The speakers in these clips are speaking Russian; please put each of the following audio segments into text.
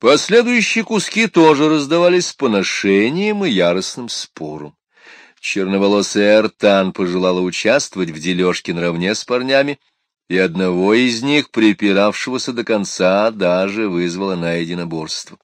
Последующие куски тоже раздавались с поношением и яростным спором. Черноволосая Эртан пожелала участвовать в дележке наравне с парнями, и одного из них, припиравшегося до конца, даже вызвала на единоборство.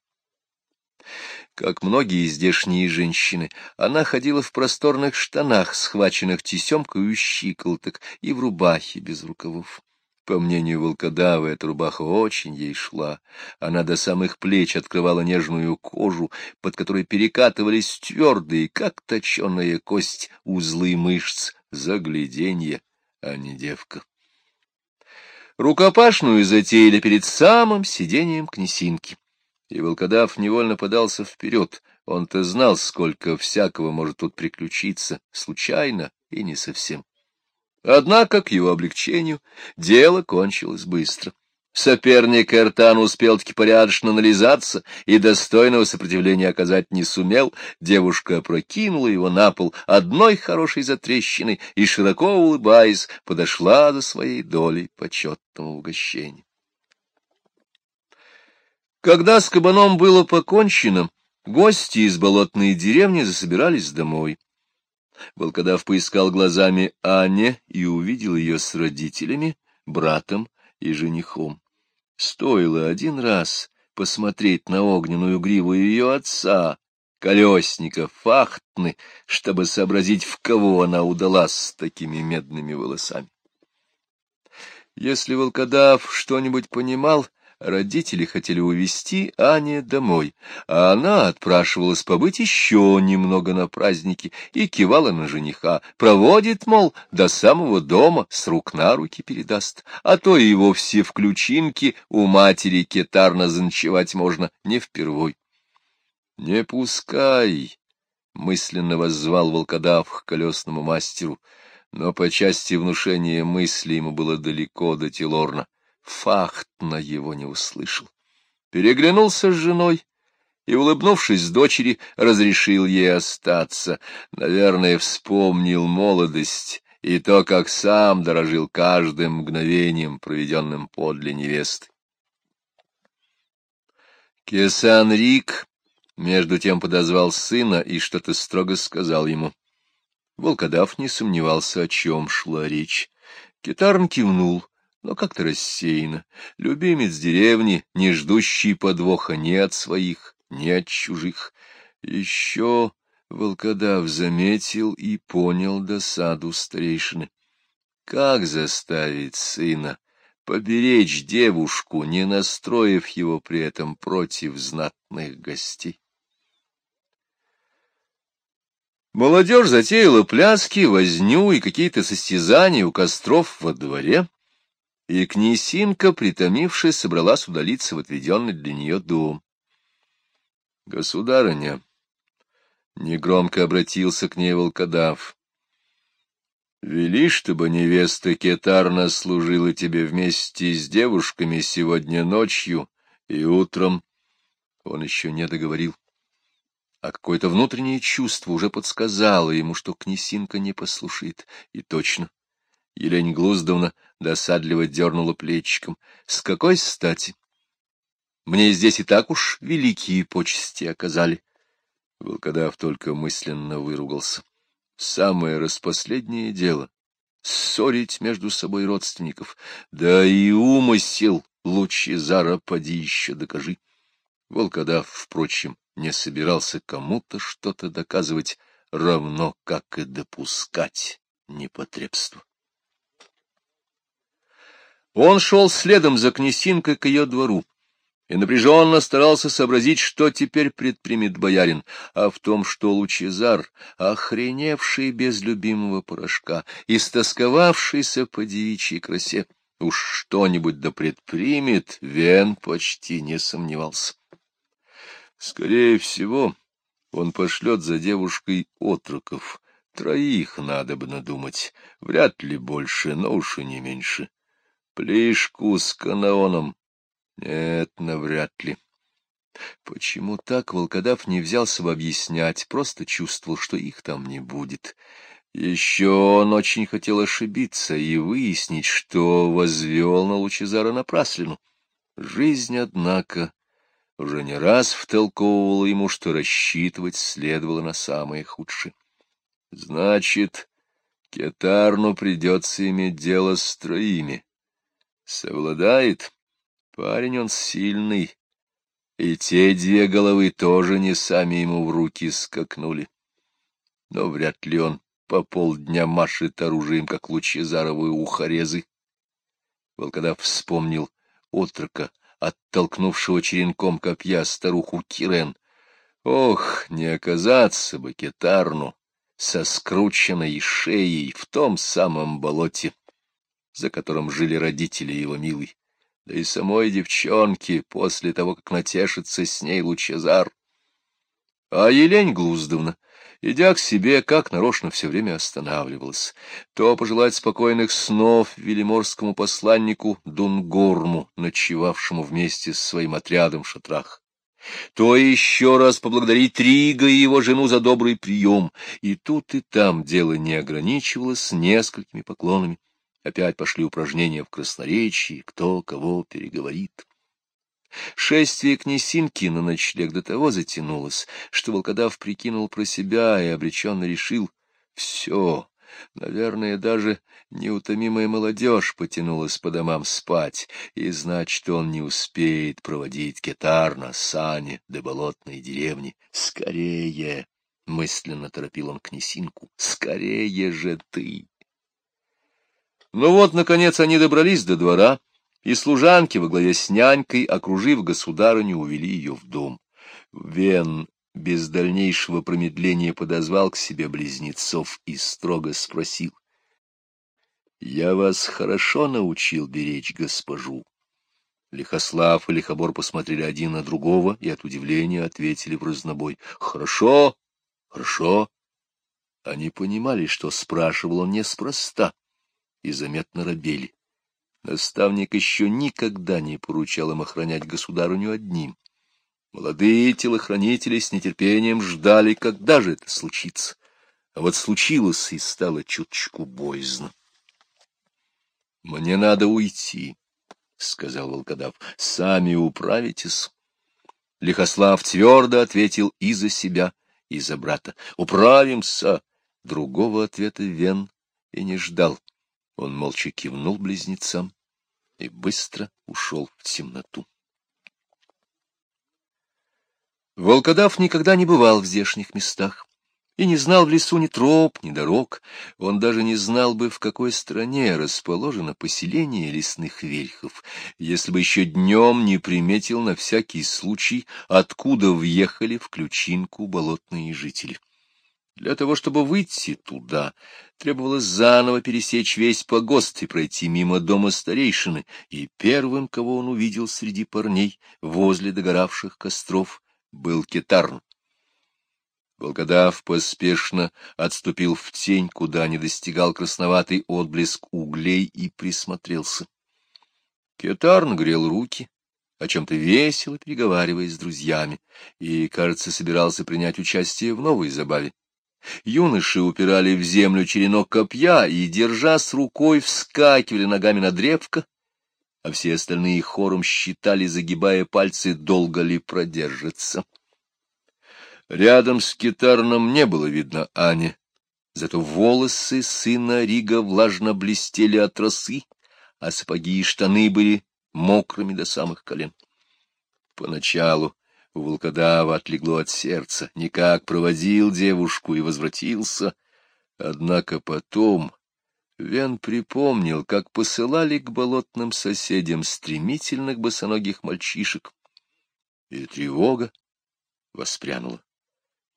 Как многие здешние женщины, она ходила в просторных штанах, схваченных тесемкой у щиколоток, и в рубахе без рукавов. По мнению волкодава, эта рубаха очень ей шла. Она до самых плеч открывала нежную кожу, под которой перекатывались твердые, как точеная кость, узлы мышц. Загляденье, а не девка. Рукопашную затеяли перед самым сидением князинки и волкодав невольно подался вперед. Он-то знал, сколько всякого может тут приключиться, случайно и не совсем. Однако, к его облегчению, дело кончилось быстро. Соперник Эртан успел-таки порядочно нализаться и достойного сопротивления оказать не сумел. Девушка опрокинула его на пол одной хорошей затрещиной и, широко улыбаясь, подошла за своей долей почетного угощения. Когда с кабаном было покончено, гости из болотной деревни засобирались домой. Волкодав поискал глазами Анне и увидел ее с родителями, братом и женихом. Стоило один раз посмотреть на огненную гриву ее отца, колесника Фахтны, чтобы сообразить, в кого она удалась с такими медными волосами. Если волкодав что-нибудь понимал, Родители хотели увезти Ане домой, а она отпрашивалась побыть еще немного на празднике и кивала на жениха. Проводит, мол, до самого дома, с рук на руки передаст, а то и вовсе в ключинке у матери кетарно заночевать можно не впервой. — Не пускай! — мысленно воззвал волкодав к колесному мастеру, но по части внушения мысли ему было далеко до Тилорна. Фахтна его не услышал. Переглянулся с женой и, улыбнувшись дочери, разрешил ей остаться. Наверное, вспомнил молодость и то, как сам дорожил каждым мгновением, проведенным подле невесты. Кесан Рик между тем подозвал сына и что-то строго сказал ему. Волкодав не сомневался, о чем шла речь. Китарн кивнул но как-то рассеяно. Любимец деревни, не ждущий подвоха ни от своих, ни от чужих. Еще волкодав заметил и понял досаду старейшины. Как заставить сына поберечь девушку, не настроив его при этом против знатных гостей? Молодежь затеяла пляски, возню и какие-то состязания у костров во дворе, и князинка, притомившись, собралась удалиться в отведенный для нее дом. — Государыня, — негромко обратился к ней волкодав, — вели, чтобы невеста Кетарна служила тебе вместе с девушками сегодня ночью и утром. Он еще не договорил. А какое-то внутреннее чувство уже подсказало ему, что князинка не послушает. И точно, Елень Глуздовна досадливо дернула плечиком. — С какой стати? Мне здесь и так уж великие почести оказали. Волкодав только мысленно выругался. Самое распоследнее дело — ссорить между собой родственников. Да и умысел Лучезара поди еще докажи. Волкодав, впрочем, не собирался кому-то что-то доказывать, равно как и допускать непотребство. Он шел следом за князинкой к ее двору и напряженно старался сообразить, что теперь предпримет боярин, а в том, что Лучезар, охреневший без любимого порошка, истосковавшийся по девичьей красе, уж что-нибудь да предпримет, Вен почти не сомневался. Скорее всего, он пошлет за девушкой отроков. Троих надо бы надумать, вряд ли больше, но уж и не меньше. Плишку с канаоном? Нет, навряд ли. Почему так волкодав не взялся бы объяснять, просто чувствовал, что их там не будет. Еще он очень хотел ошибиться и выяснить, что возвел на Лучезара напраслину. Жизнь, однако, уже не раз втолковывала ему, что рассчитывать следовало на самое худшее. Значит, Кетарну придется иметь дело с троими. Совладает? Парень он сильный. И те две головы тоже не сами ему в руки скакнули. Но вряд ли он по полдня машет оружием, как лучезаровые ухорезы. Волкодав вспомнил отрока, оттолкнувшего черенком копья старуху Кирен. Ох, не оказаться бы кетарну со скрученной шеей в том самом болоте, за которым жили родители его милый, да и самой девчонки после того, как натешится с ней Лучезар. А Елень Глуздовна Идя к себе, как нарочно все время останавливалась. То пожелать спокойных снов велиморскому посланнику Дунгорму, ночевавшему вместе с своим отрядом в шатрах. То еще раз поблагодарить Рига и его жену за добрый прием. И тут и там дело не ограничивалось несколькими поклонами. Опять пошли упражнения в красноречии, кто кого переговорит. Шествие князинки на ночлег до того затянулось, что волкодав прикинул про себя и обреченно решил — все, наверное, даже неутомимая молодежь потянулась по домам спать, и значит, он не успеет проводить кетар на сане до болотной деревни. Скорее! — мысленно торопил он князинку. — Скорее же ты! Ну вот, наконец, они добрались до двора, — и служанки во главе с нянькой, окружив государыню, увели ее в дом. Вен без дальнейшего промедления подозвал к себе близнецов и строго спросил. — Я вас хорошо научил беречь госпожу. Лихослав и Лихобор посмотрели один на другого и от удивления ответили в разнобой. — Хорошо, хорошо. Они понимали, что спрашивал он неспроста, и заметно робели. Наставник еще никогда не поручал им охранять государыню одним. Молодые телохранители с нетерпением ждали, когда же это случится. А вот случилось и стало чуточку боязно. — Мне надо уйти, — сказал волкодав. — Сами управитесь. Лихослав твердо ответил и за себя, и за брата. — Управимся! Другого ответа Вен и не ждал. Он молча кивнул близнецам и быстро ушел в темноту. Волкодав никогда не бывал в здешних местах и не знал в лесу ни троп, ни дорог. Он даже не знал бы, в какой стране расположено поселение лесных вельхов, если бы еще днем не приметил на всякий случай, откуда въехали в ключинку болотные жители. Для того, чтобы выйти туда, требовалось заново пересечь весь погост и пройти мимо дома старейшины, и первым, кого он увидел среди парней возле догоравших костров, был Кетарн. Волкодав поспешно отступил в тень, куда не достигал красноватый отблеск углей, и присмотрелся. Кетарн грел руки, о чем-то весело переговариваясь с друзьями, и, кажется, собирался принять участие в новой забаве. Юноши упирали в землю черенок копья и, держа с рукой, вскакивали ногами на древко, а все остальные хором считали, загибая пальцы, долго ли продержится. Рядом с китарном не было видно Ани, зато волосы сына Рига влажно блестели от росы, а сапоги и штаны были мокрыми до самых колен. Поначалу у волкодава отлегло от сердца, никак проводил девушку и возвратился. Однако потом Вен припомнил, как посылали к болотным соседям стремительных босоногих мальчишек, и тревога воспрянула.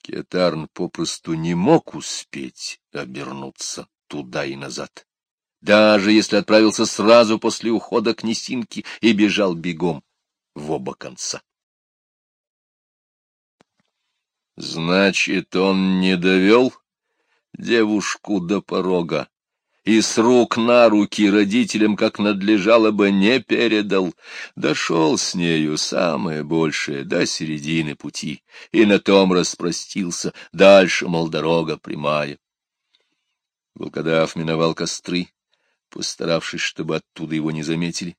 Кетарн попросту не мог успеть обернуться туда и назад, даже если отправился сразу после ухода к Несинке и бежал бегом в оба конца. Значит, он не довел девушку до порога и с рук на руки родителям, как надлежало бы, не передал. Дошел с нею самое большее до середины пути, и на том распростился, дальше, мол, дорога прямая. Волкодав миновал костры, постаравшись, чтобы оттуда его не заметили,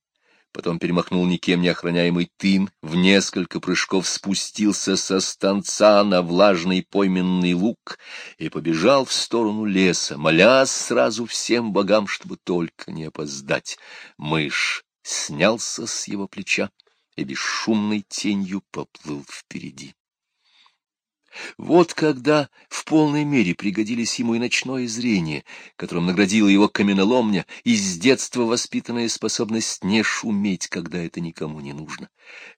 потом перемахнул никем не охраняемый тын, в несколько прыжков спустился со станца на влажный пойменный луг и побежал в сторону леса, молясь сразу всем богам, чтобы только не опоздать. Мышь снялся с его плеча и бесшумной тенью поплыл впереди. Вот когда в полной мере пригодились ему и ночное зрение, которым наградила его каменоломня, и с детства воспитанная способность не шуметь, когда это никому не нужно.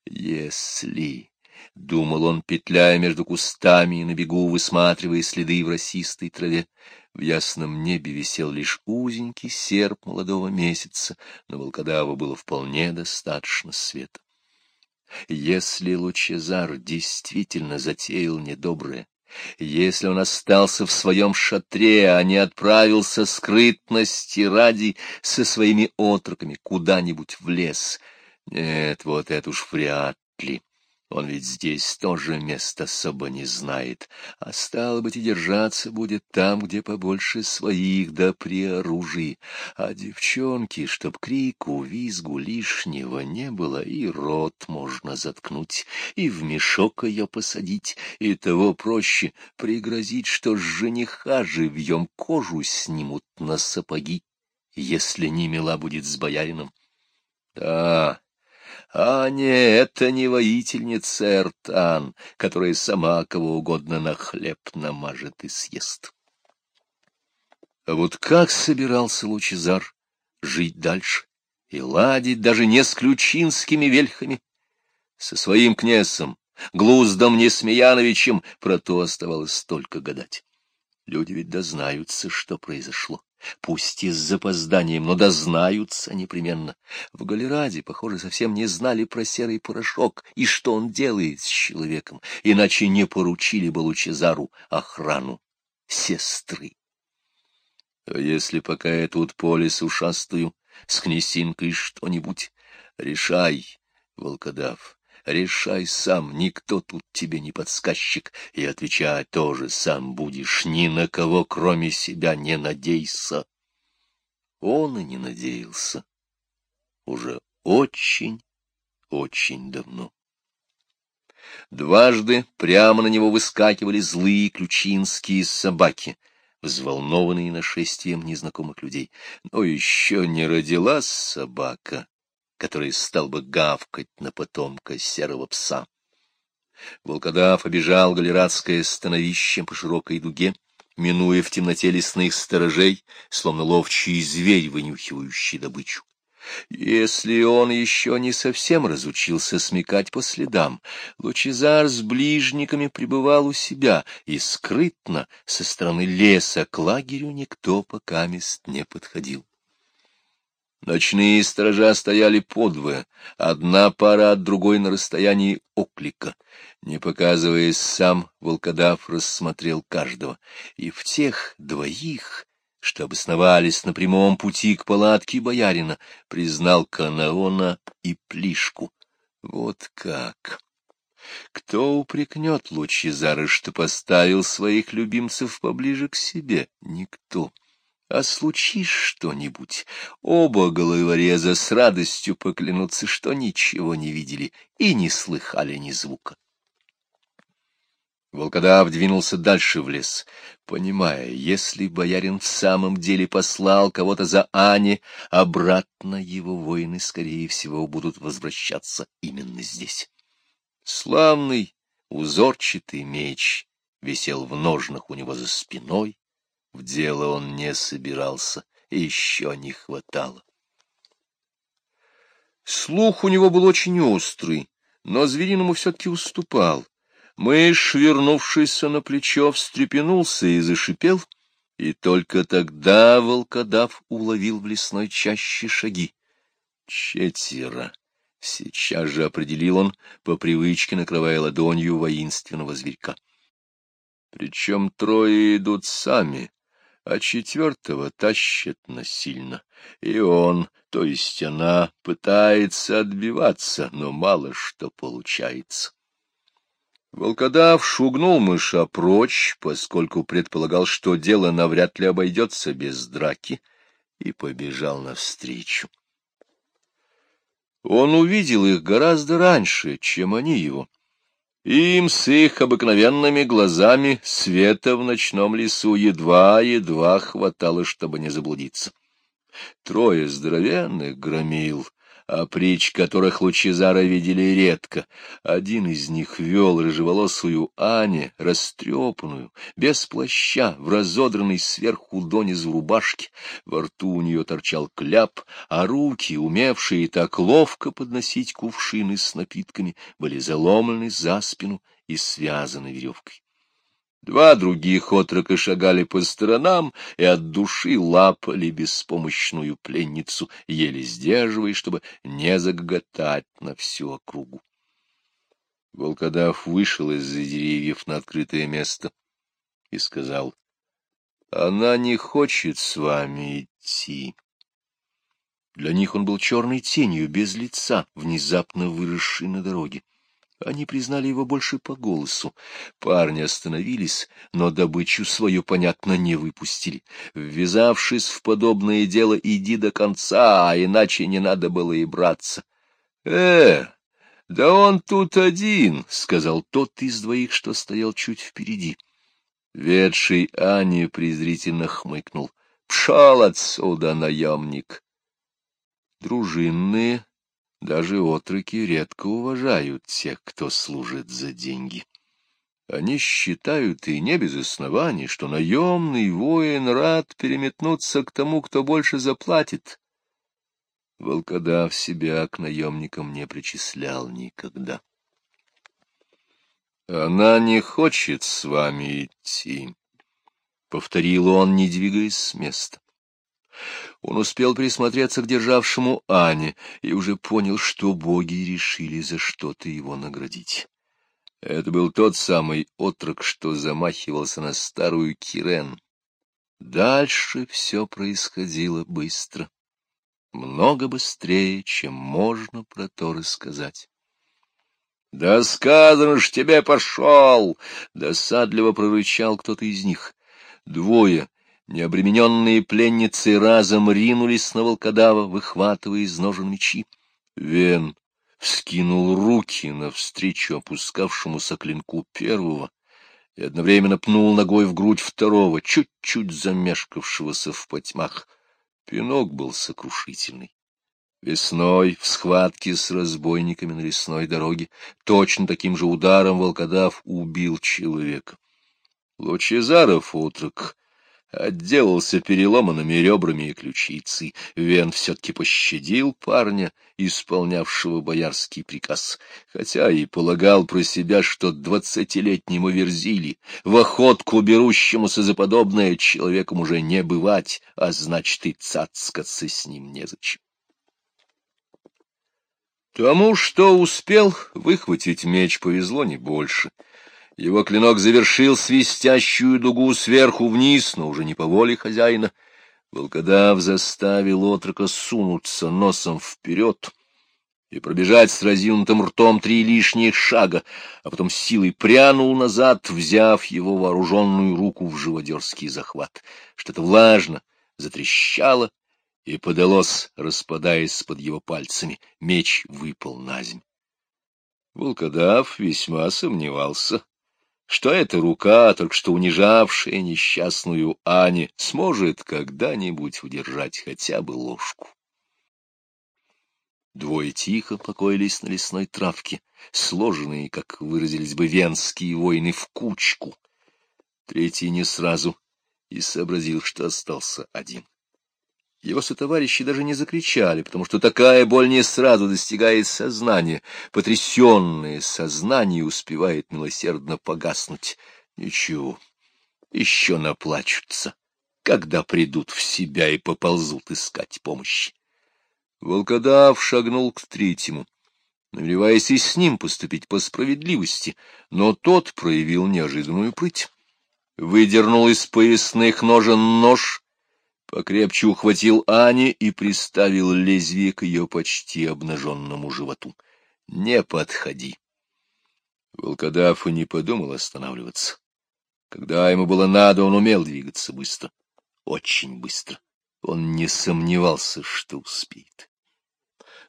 Если... — думал он, петляя между кустами и на бегу, высматривая следы в росистой траве. В ясном небе висел лишь узенький серп молодого месяца, но волкодаву было вполне достаточно света. Если Лучезар действительно затеял недоброе, если он остался в своем шатре, а не отправился скрытности ради со своими отроками куда-нибудь в лес, нет, вот это уж вряд ли. Он ведь здесь тоже места особо не знает, а стало быть и держаться будет там, где побольше своих, да при оружии. А девчонки, чтоб крику, визгу лишнего не было, и рот можно заткнуть, и в мешок ее посадить, и того проще пригрозить, что с жениха живьем кожу снимут на сапоги, если не мила будет с боярином. Да, а не, это не воительница Эртан, которая сама кого угодно на хлеб намажет и съест. А вот как собирался Лучезар жить дальше и ладить даже не с ключинскими вельхами, со своим князем, Глуздом Несмеяновичем, про то оставалось только гадать. Люди ведь дознаются, что произошло. Пусть и с запозданием, но дознаются непременно. В Галераде, похоже, совсем не знали про серый порошок и что он делает с человеком, иначе не поручили бы Лучезару охрану сестры. А если пока я тут по лесу шастаю, с князинкой что-нибудь, решай, волкодав, решай сам, никто тут тебе не подсказчик, и отвечать тоже сам будешь, ни на кого, кроме себя, не надейся. Он и не надеялся. Уже очень, очень давно. Дважды прямо на него выскакивали злые ключинские собаки, взволнованные нашествием незнакомых людей. Но еще не родилась собака, который стал бы гавкать на потомка серого пса. Волкодав обежал галератское становище по широкой дуге, минуя в темноте лесных сторожей, словно ловчий зверь, вынюхивающий добычу. Если он еще не совсем разучился смекать по следам, Лучезар с ближниками пребывал у себя, и скрытно со стороны леса к лагерю никто пока мест не подходил. Ночные сторожа стояли подвое, одна пара от другой на расстоянии оклика. Не показываясь сам, волкодав рассмотрел каждого, и в тех двоих, что обосновались на прямом пути к палатке боярина, признал Канаона и Плишку. Вот как! Кто упрекнет Лучезара, что поставил своих любимцев поближе к себе? Никто. А случись что-нибудь, оба головореза с радостью поклянутся, что ничего не видели и не слыхали ни звука. Волкодав двинулся дальше в лес, понимая, если боярин в самом деле послал кого-то за Ане, обратно его воины, скорее всего, будут возвращаться именно здесь. Славный узорчатый меч висел в ножнах у него за спиной, в дело он не собирался, еще не хватало. Слух у него был очень острый, но звериному все-таки уступал. Мышь, вернувшийся на плечо, встрепенулся и зашипел, и только тогда волкодав уловил в лесной чаще шаги. Четверо. Сейчас же определил он, по привычке накрывая ладонью воинственного зверька. Причем трое идут сами, а четвертого тащат насильно. И он, то есть она, пытается отбиваться, но мало что получается. Волкодав шугнул мыша прочь, поскольку предполагал, что дело навряд ли обойдется без драки, и побежал навстречу. Он увидел их гораздо раньше, чем они его. Им с их обыкновенными глазами света в ночном лесу едва-едва хватало, чтобы не заблудиться. Трое здоровенных громил а притч которых Лучезара видели редко. Один из них вел рыжеволосую Ане, растрепанную, без плаща, в разодранной сверху донизу рубашке. Во рту у нее торчал кляп, а руки, умевшие так ловко подносить кувшины с напитками, были заломлены за спину и связаны веревкой. Два других отрока шагали по сторонам и от души лапали беспомощную пленницу, еле сдерживая, чтобы не загоготать на всю округу. Волкодав вышел из-за деревьев на открытое место и сказал, — Она не хочет с вами идти. Для них он был черной тенью, без лица, внезапно выросшей на дороге. Они признали его больше по голосу. Парни остановились, но добычу свою, понятно, не выпустили. Ввязавшись в подобное дело, иди до конца, а иначе не надо было и браться. — Э, да он тут один, — сказал тот из двоих, что стоял чуть впереди. Ведший Ани презрительно хмыкнул. — Пшал отсюда, наемник! Дружинные даже отроки редко уважают тех, кто служит за деньги. Они считают, и не без оснований, что наемный воин рад переметнуться к тому, кто больше заплатит. Волкодав себя к наемникам не причислял никогда. «Она не хочет с вами идти», — повторил он, не двигаясь с места. Он успел присмотреться к державшему Ане и уже понял, что боги решили за что-то его наградить. Это был тот самый отрок, что замахивался на старую Кирен. Дальше все происходило быстро, много быстрее, чем можно про то рассказать. — Да сказано ж тебе пошел! — досадливо прорычал кто-то из них. Двое Необремененные пленницы разом ринулись на волкодава, выхватывая из ножен мечи. Вен вскинул руки навстречу опускавшемуся клинку первого и одновременно пнул ногой в грудь второго, чуть-чуть замешкавшегося в потьмах. Пинок был сокрушительный. Весной, в схватке с разбойниками на лесной дороге, точно таким же ударом волкодав убил человека. Лучезаров утрок отделался переломанными ребрами и ключицей. Вен все-таки пощадил парня, исполнявшего боярский приказ, хотя и полагал про себя, что двадцатилетнему Верзили, в охотку берущемуся за подобное, человеком уже не бывать, а значит и цацкаться с ним незачем. Тому, что успел выхватить меч, повезло не больше — его клинок завершил свистящую дугу сверху вниз, но уже не по воле хозяина. Волкодав заставил отрока сунуться носом вперед и пробежать с разъюнутым ртом три лишних шага, а потом силой прянул назад, взяв его вооруженную руку в живодерский захват. Что-то влажно затрещало и подалось, распадаясь под его пальцами. Меч выпал на землю. Волкодав весьма сомневался, что эта рука, только что унижавшая несчастную Ани, сможет когда-нибудь удержать хотя бы ложку. Двое тихо покоились на лесной травке, сложенные, как выразились бы венские воины, в кучку. Третий не сразу и сообразил, что остался один. Его сотоварищи даже не закричали, потому что такая боль не сразу достигает сознания. Потрясенное сознание успевает милосердно погаснуть. Ничего, еще наплачутся, когда придут в себя и поползут искать помощи. Волкодав шагнул к третьему, намереваясь и с ним поступить по справедливости, но тот проявил неожиданную прыть. Выдернул из поясных ножен нож покрепче ухватил Ани и приставил лезвие к ее почти обнаженному животу. — Не подходи. Волкодав не подумал останавливаться. Когда ему было надо, он умел двигаться быстро. Очень быстро. Он не сомневался, что успеет.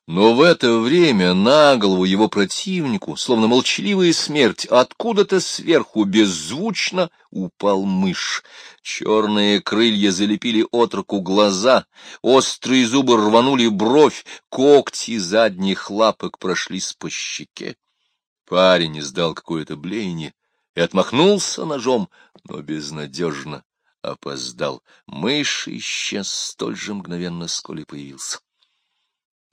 Но в это время на голову его противнику, словно молчаливая смерть, откуда-то сверху беззвучно упал мышь. Черные крылья залепили отроку глаза, острые зубы рванули бровь, когти задних лапок прошлись по щеке. Парень издал какое-то блеяние и отмахнулся ножом, но безнадежно опоздал. Мышь исчез столь же мгновенно, сколь и появился.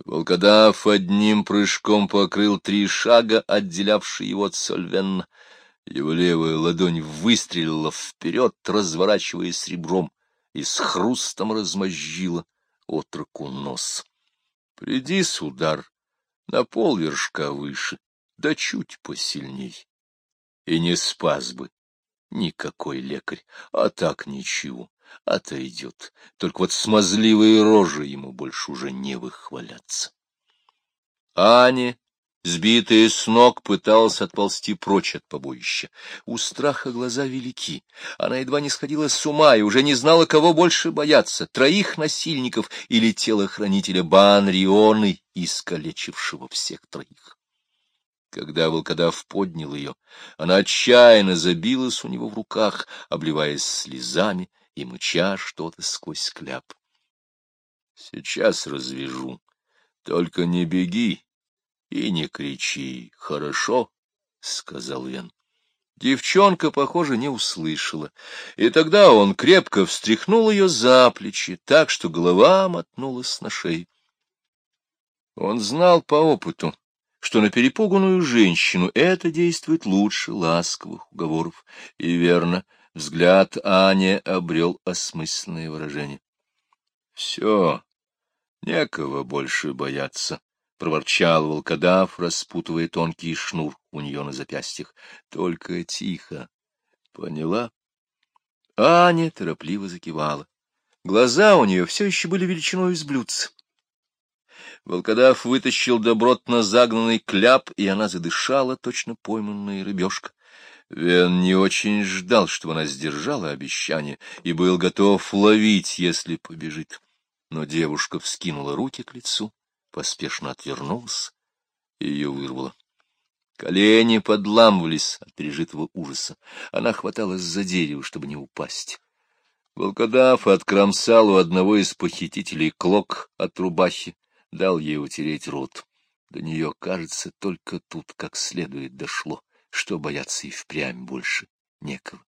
Волкодав одним прыжком покрыл три шага, отделявшие его от Сольвенна. Его левая ладонь выстрелила вперед, разворачиваясь ребром, и с хрустом размозжила отроку нос. Приди, удар на полвершка выше, да чуть посильней, и не спас бы никакой лекарь, а так ничего отойдет. Только вот смазливые рожи ему больше уже не выхваляться. Аня, сбитая с ног, пыталась отползти прочь от побоища. У страха глаза велики. Она едва не сходила с ума и уже не знала, кого больше бояться — троих насильников или телохранителя Банрионы, искалечившего всех троих. Когда волкодав поднял ее, она отчаянно забилась у него в руках, обливаясь слезами и мыча что-то сквозь кляп. — Сейчас развяжу. Только не беги и не кричи, хорошо? — сказал Вен. Девчонка, похоже, не услышала, и тогда он крепко встряхнул ее за плечи, так что голова мотнулась на шею. Он знал по опыту, что на перепуганную женщину это действует лучше ласковых уговоров, и верно — Взгляд Ани обрел осмысленное выражение. — Все, некого больше бояться, — проворчал волкодав, распутывая тонкий шнур у нее на запястьях. — Только тихо. Поняла? Аня торопливо закивала. Глаза у нее все еще были величиной из блюдца. Волкодав вытащил добротно загнанный кляп, и она задышала, точно пойманная рыбешка. Вен не очень ждал, чтобы она сдержала обещание, и был готов ловить, если побежит. Но девушка вскинула руки к лицу, поспешно отвернулась, и ее вырвало. Колени подламывались от пережитого ужаса. Она хваталась за дерево, чтобы не упасть. Волкодав откромсал у одного из похитителей клок от рубахи, дал ей утереть рот. До нее, кажется, только тут как следует дошло что бояться и впрямь больше некого.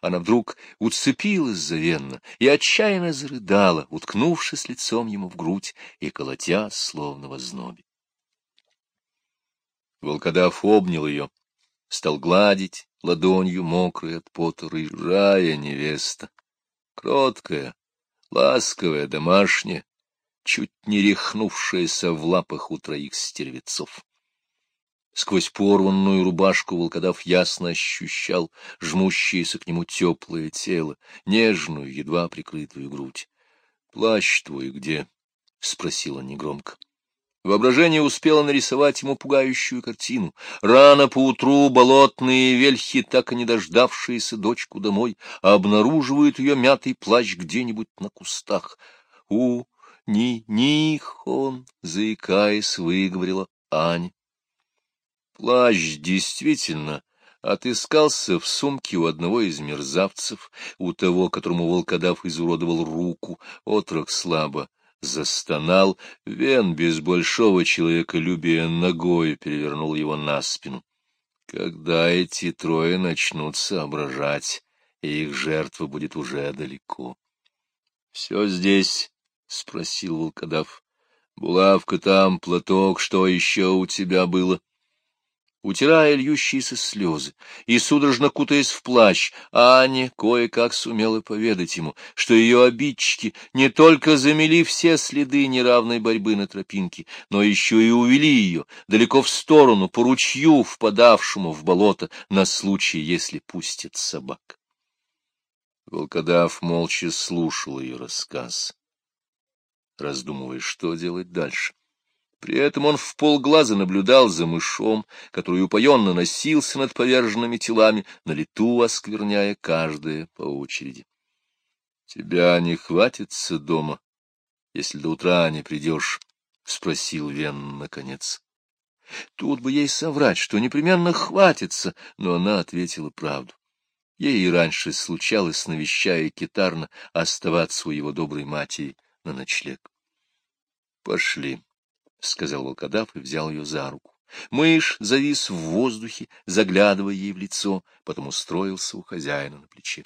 Она вдруг уцепилась за Венна и отчаянно зарыдала, уткнувшись лицом ему в грудь и колотя, словно в ознобе. Волкодав обнял ее, стал гладить ладонью мокрой от пота рыжая невеста, кроткая, ласковая, домашняя, чуть не рехнувшаяся в лапах у троих стервецов. Сквозь порванную рубашку волкодав ясно ощущал жмущееся к нему теплое тело, нежную, едва прикрытую грудь. — Плащ твой где? — спросил он негромко. Воображение успело нарисовать ему пугающую картину. Рано поутру болотные вельхи, так и не дождавшиеся дочку домой, обнаруживают ее мятый плащ где-нибудь на кустах. — У, ни, них он, заикаясь, выговорила Аня. Плащ действительно отыскался в сумке у одного из мерзавцев, у того, которому волкодав изуродовал руку, отрок слабо застонал, Вен без большого человеколюбия ногой перевернул его на спину. Когда эти трое начнут соображать, их жертва будет уже далеко. — Все здесь? — спросил волкодав. — Булавка там, платок, что еще у тебя было? Утирая льющиеся слезы и судорожно кутаясь в плащ, Аня кое-как сумела поведать ему, что ее обидчики не только замели все следы неравной борьбы на тропинке, но еще и увели ее далеко в сторону, по ручью, впадавшему в болото, на случай, если пустят собак. Волкодав молча слушал ее рассказ, раздумывая, что делать дальше. При этом он в полглаза наблюдал за мышом, который упоенно носился над поверженными телами, на лету оскверняя каждое по очереди. — Тебя не хватится дома, если до утра не придешь, спросил Вен наконец. Тут бы ей соврать, что непременно хватится, но она ответила правду. Ей и раньше случалось, навещая китарно, оставаться у его доброй матери на ночлег. — Пошли, — сказал волкодав и взял ее за руку. Мышь завис в воздухе, заглядывая ей в лицо, потом устроился у хозяина на плече.